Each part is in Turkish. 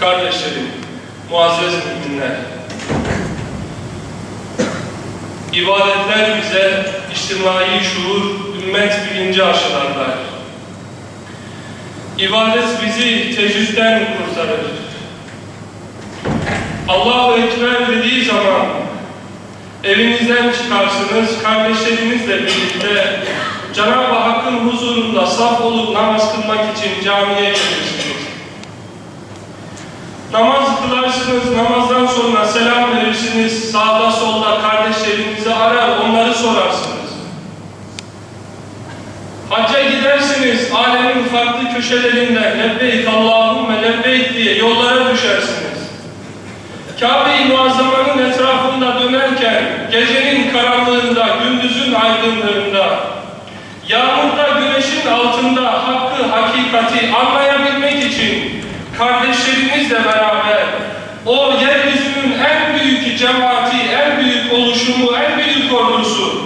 kardeşlerim, muazzez müminler. İbadetler bize içtimai şuur, ümmet bilinci aşılarlar. İbadet bizi tecrüden kurtarır. Allahu Ekber dediği zaman evinizden çıkarsınız, kardeşlerinizle birlikte Cenab-ı Hakk'ın huzurunda saf olup namaz kılmak için camiye gelirsiniz. Namaz kılarsınız, namazdan sonra selam verirsiniz, sağda solda kardeşlerinizi arar, onları sorarsınız. Hacca gidersiniz, alemin farklı köşelerinden lebbeyk Allahümme lebbeyk diye yollara düşersiniz. Kabe-i Muazzama'nın etrafında dönerken, gecenin karanlığında, gündüzün aydınlığında, yağmurda, güneşin altında hakkı, hakikati anlayabilmek için kardeşlerinizle beraber o yeryüzünün en büyük cemaati, en büyük oluşumu, en büyük ordusu,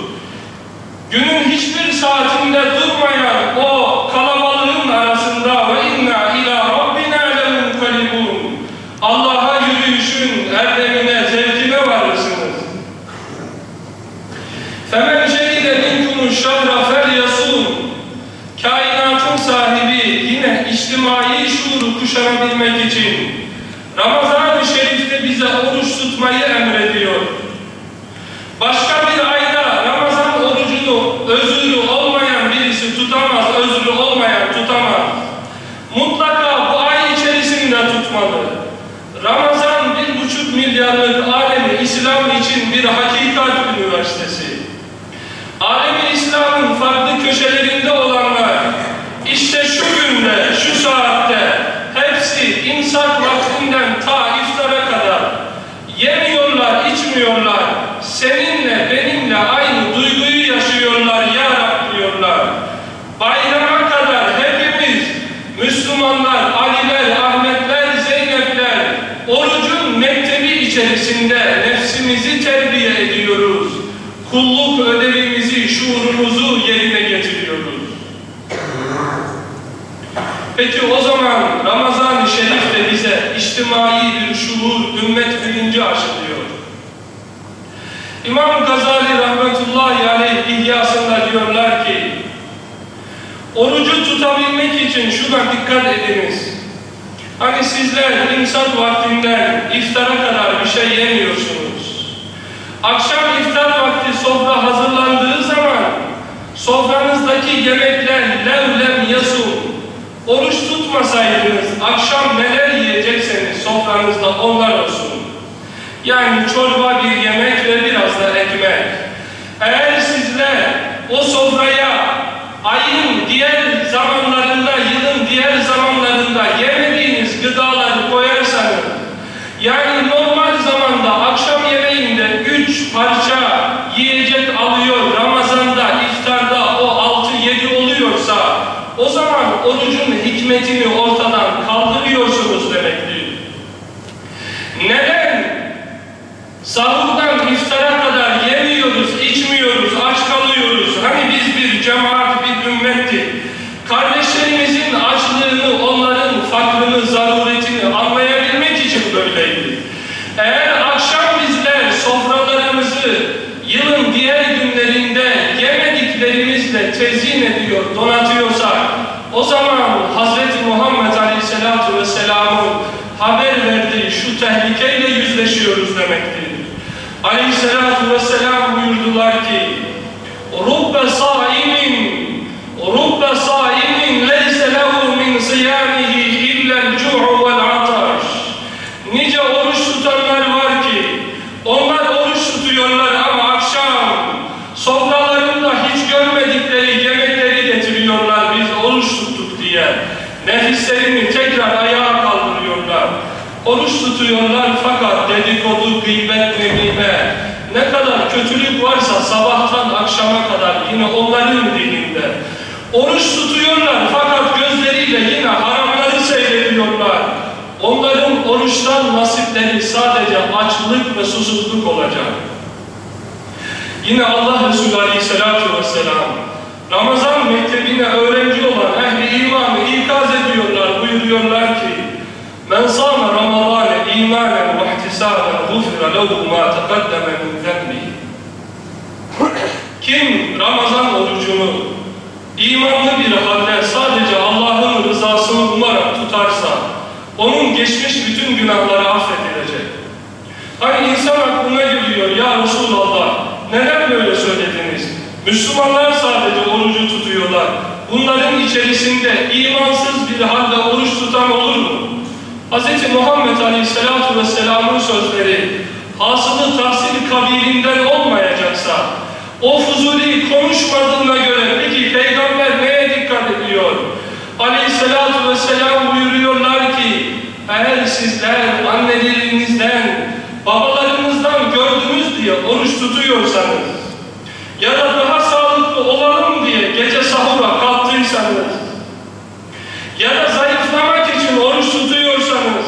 günün hiçbir saatinde durmayan kuşanabilmek için Ramazan-ı Şerif'te bize oruç tutmayı emrediyor. Başka bir ayda Ramazan orucunu özürü olmayan birisi tutamaz, özürü olmayan tutamaz. Mutlaka bu ay içerisinde tutmalı. Ramazan bir buçuk milyarlık alemi İslam için bir hakikat üniversitesi. Alemi İslam'ın farklı köşelerinde olanlar, işte şu günde, şu saatte, hepsi imsak vaktinden ta iftara kadar içmiyorlar, seninle, benimle aynı duyguyu yaşıyorlar ya Rab diyorlar. Bayrama kadar hepimiz Müslümanlar, Aliler, Ahmetler, Zeynepler orucun mektebi içerisinde nefsimizi terbiye ediyoruz. Kulluk ödevimizi, şuurumuzu yerine getiriyoruz. Peki o zaman Ramazan-ı Şerif de bize içtimai bir şuur, ümmet bilinci aşılıyor. İmam Gazali rahmetullahi aleyh ihyasında diyorlar ki orucu tutabilmek için şuna dikkat ediniz. Hani sizler imsak vaktinden iftara kadar bir şey yemiyorsunuz. Akşam iftar vakti sofra hazırlandığı zaman sofranızdaki yemekler levlem yasun. Oruç tutmasaydınız akşam neler yiyecekseniz sofranızda onlar olsun. Yani çorba bir yemek ve biraz da ekmek. Eğer sizler o sofraya ayın diğer zamanlarında, yılın diğer zamanlarında yemediğiniz gıdaları koyarsanız, yani normal zamanda akşam yemeğinde üç parça yiyecek alıyor, Ramazan'da, iftarda o altı yedi oluyorsa, o zaman orucun hikmetini ortadan kaldırıyorsunuz demektir. Neden? Sahurdan iftara kadar yemiyoruz, içmiyoruz, aç kalıyoruz. Hani biz bir cemaat, bir ümmettik. Kardeşlerimizin açlığını, onların fakrını, zaruretini anlayabilmek için böyleydi. Eğer akşam bizler sofralarımızı yılın diğer günlerinde yemediklerimizle tezyin ediyor, donatıyorsak, o zaman Hz. Muhammed Aleyhisselatü Vesselam'ın haber verdiği şu tehlikeyle yüzleşiyoruz demektir. Aleyhisselatü Vesselam Oruç tutuyorlar fakat dedikodu, gıybet, nemime, ne kadar kötülük varsa sabahtan akşama kadar yine onların dilinde. Oruç tutuyorlar fakat gözleriyle yine haramları seyrediyorlar. Onların oruçtan nasipleri sadece açlık ve susuzluk olacak. Yine Allah Resulü Aleyhisselatü Vesselam Ramazan mektebine öğrenci olan ehli tekaddeme min. Kim Ramazan orucunu imanlı bir halde sadece Allah'ın rızasını umarak tutarsa onun geçmiş bütün günahları affedilecek. Hani insan aklına geliyor ya Resulallah neden böyle söylediniz? Müslümanlar sadece orucu tutuyorlar. Bunların içerisinde imansız bir halde oruç tutan olur mu? Hz. Muhammed Aleyhisselatü Vesselam'ın sözleri hasılı tahsil kabilinden olmayacaksa o fuzuli konuşmadığına göre peki peygamber neye dikkat ediyor? Aleyhisselatü Vesselam buyuruyorlar ki eğer sizler annelerinizden, babalarınızdan gördünüz diye oruç tutuyorsanız ya da daha sağlıklı olalım diye gece sahura kalktıysanız ya da zayıflamak için oruç tutuyorsanız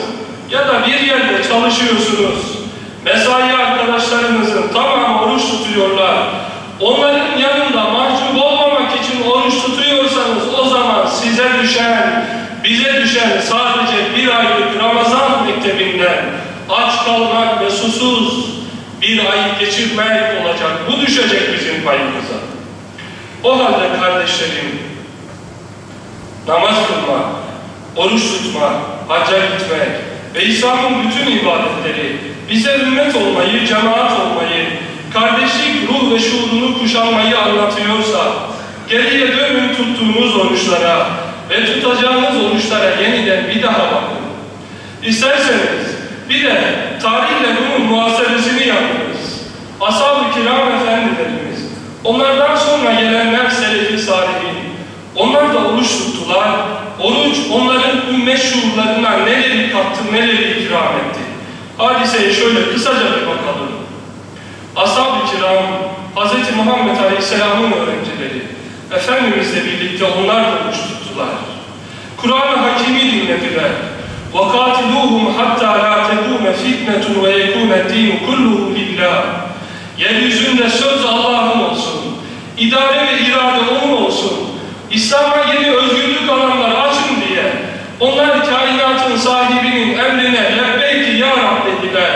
ya da bir yerde çalışıyorsunuz mesai arkadaşlarınızın tamam oruç tutuyorlar onların yanında mahcup olmamak için oruç tutuyorsanız o zaman size düşen bize düşen sadece bir aylık Ramazan mektebinden aç kalmak ve susuz bir ay geçirmek olacak. Bu düşecek bizim payımıza. O halde kardeşlerim, namaz kılmak, oruç tutmak, hacca gitmek ve İslam'ın bütün ibadetleri bize ümmet olmayı, cemaat olmayı, kardeşlik ruh ve şuurunu kuşanmayı anlatıyorsa, geriye dönün tuttuğunuz oruçlara ve tutacağınız oruçlara yeniden bir daha bakın. İsterseniz bir de tarihle bunun muhasebesini yapınız. Ashab-ı kiram efendilerimiz, onlardan sonra gelenler selefi salihin, onlar da oruç tuttular. Oruç onların ümmet şuurlarına neleri kattı, neleri ikram etti. Hadiseye şöyle kısaca bir bakalım. Ashab-ı kiram, Hz. Muhammed Aleyhisselam'ın öğrencileri, Efendimizle birlikte onlar da oruç tuttular. Kur'an-ı Hakim'i dinlediler. وَقَاتِلُوهُمْ حَتَّى لَا تَكُونَ فِتْنَةٌ وَيَكُونَ الدِّينُ كُلُّهُ لِلّٰهِ Yeryüzünde söz Allah'ın olsun, idare ve irade O'nun olsun, İslam'a yeni özgürlük alanları açın diye onlar kainatın sahibinin emrine lebbeyki ya Rab dediler.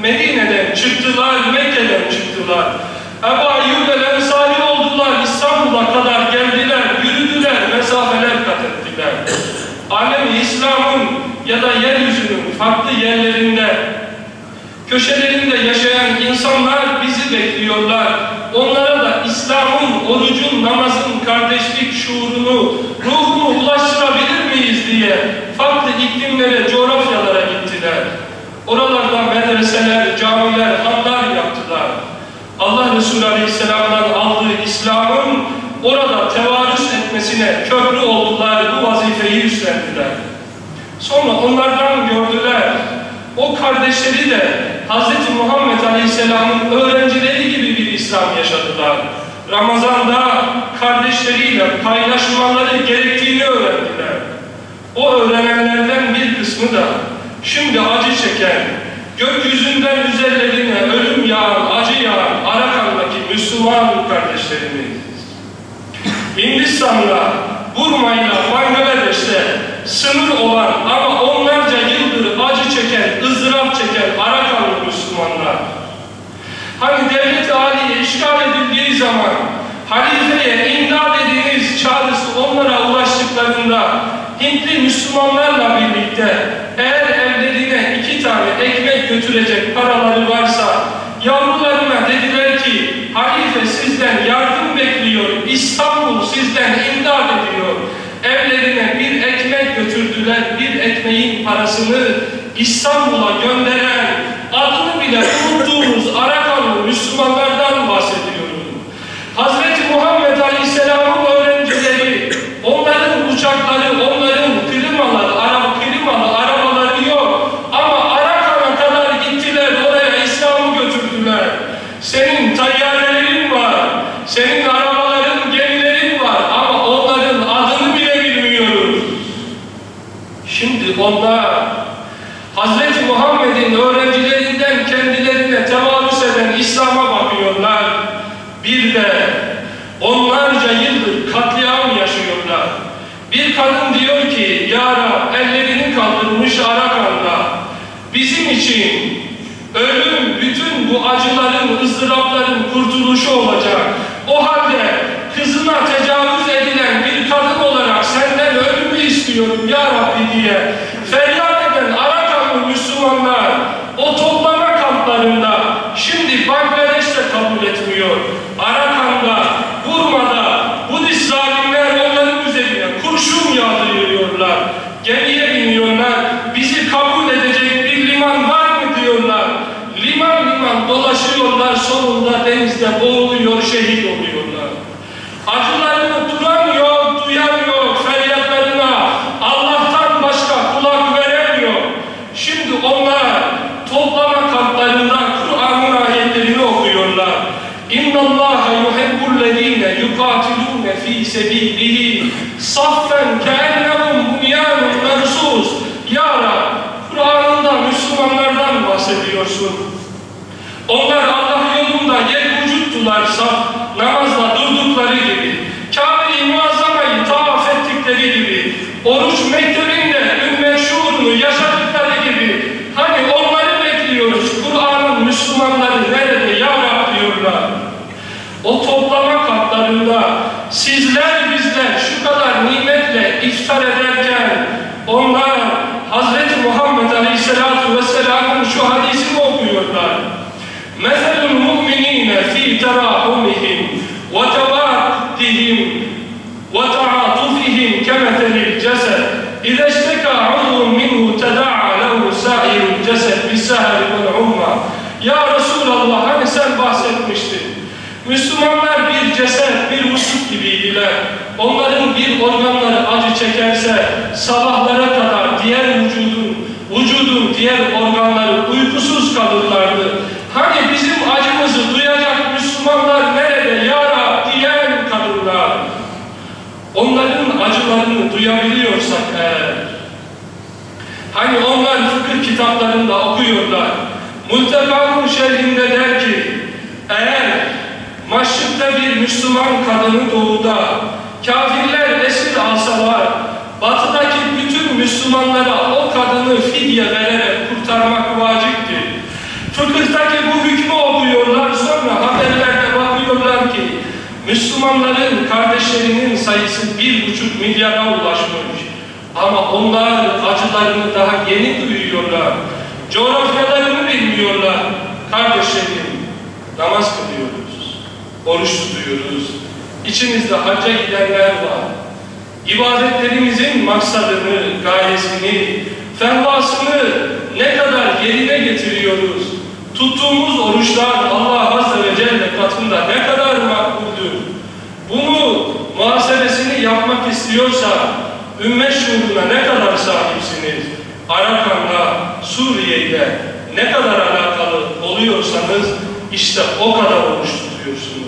Medine'den çıktılar, Mekke'den çıktılar. Ebu Ayyub el Ensari oldular, İstanbul'a kadar geldiler, yürüdüler, mesafeler kat ettiler. Alem İslam'ın ya da yeryüzünün farklı yerlerinde, köşelerinde yaşayan insanlar bizi bekliyorlar. Onlara da İslam'ın, orucun, namazın, kardeşlik şuurunu, kardeşleri de Hz. Muhammed Aleyhisselam'ın öğrencileri gibi bir İslam yaşadılar. Ramazan'da kardeşleriyle paylaşmaları gerektiğini öğrendiler. O öğrenenlerden bir kısmı da şimdi acı çeken, gökyüzünden üzerlerine ölüm yağan, acı yağan Arakan'daki Müslüman kardeşlerimiz. Hindistan'la, Burma'yla, Bangladeş'te sınır olan ama onlarca yıldır acı çeken, ızdırap çeken Arakanlı Müslümanlar. Hani devlet-i aliye işgal edildiği zaman halifeye imdad ediniz çağrısı onlara ulaştıklarında Hintli Müslümanlarla birlikte eğer evlerine iki tane ekmek götürecek paraları varsa yavrularına dediler ki halife sizden yardım bekliyor, İstanbul sizden imdad ediyor. Evlerine bir ekmek götürdüler, bir ekmeğin parasını İstanbul'a gönderen adını bile unuttuğumuz Arakanlı Müslümanlardan bahsediyorum. Hazreti Senin tayyarelerin var, senin arabaların, gemilerin var ama onların adını bile bilmiyoruz. Şimdi onlar Hz. Muhammed'in öğrencilerinden kendilerine tevarüs eden İslam'a bakıyorlar. Bir de onlarca yıldır katliam yaşıyorlar. Bir kadın diyor ki, Ya Rab ellerini kaldırmış Arakan'da bizim için Ölüm bütün bu acıların, ızdırapların kurtuluşu olacak. O halde kızına tecavüz edilen bir kadın olarak senden ölümü istiyorum ya Rabbi diye feryat eden Arakamlı Müslümanlar o toplama kamplarında şimdi Bangladeş'te kabul etmiyor. İnna Allah yuhibbu'llezine yuqatilun fi sabilihi saffen ka'ennehum bunyanun mersus. Ya Rab, Kur'an'ında Müslümanlardan bahsediyorsun. Onlar Allah yolunda yer vücuttular saf, في تراحمهم وتوادهم وتعاطفهم كمثل الجسد إذا اشتكى عضو منه تداعى له سائر الجسد بالسهر والعمى Ya Resulallah hani sen bahsetmiştin. Müslümanlar bir ceset, bir vücut gibiydiler. Onların bir organları acı çekerse sabahlara kadar diğer vücudun, vücudun diğer organları uykusuz kalırlardı. Onların acılarını duyabiliyorsak eğer, hani onlar fıkıh kitaplarında okuyorlar, Multeka'nın şerhinde der ki, eğer maşrıkta bir Müslüman kadını doğuda, kafirler esir alsalar, batıdaki bütün Müslümanlara o kadını fidye vererek kurtarmak vaciptir. Fıkıhtaki bu hükmü okuyorlar, sonra haberlerde bakıyorlar ki, Müslümanların kardeşlerinin sayısı bir buçuk milyara ulaşmış. Ama onlar acılarını daha yeni duyuyorlar. Coğrafyalarını bilmiyorlar. Kardeşlerim, namaz kılıyoruz. Oruç tutuyoruz. İçimizde hacca gidenler var. İbadetlerimizin maksadını, gayesini, fenvasını ne kadar yerine getiriyoruz. Tuttuğumuz oruçlar Allah Azze ve Celle katında ne kadar muhasebesini yapmak istiyorsa ümmet şuuruna ne kadar sahipsiniz? Arakan'da, Suriye'de ne kadar alakalı oluyorsanız işte o kadar oruç tutuyorsunuz.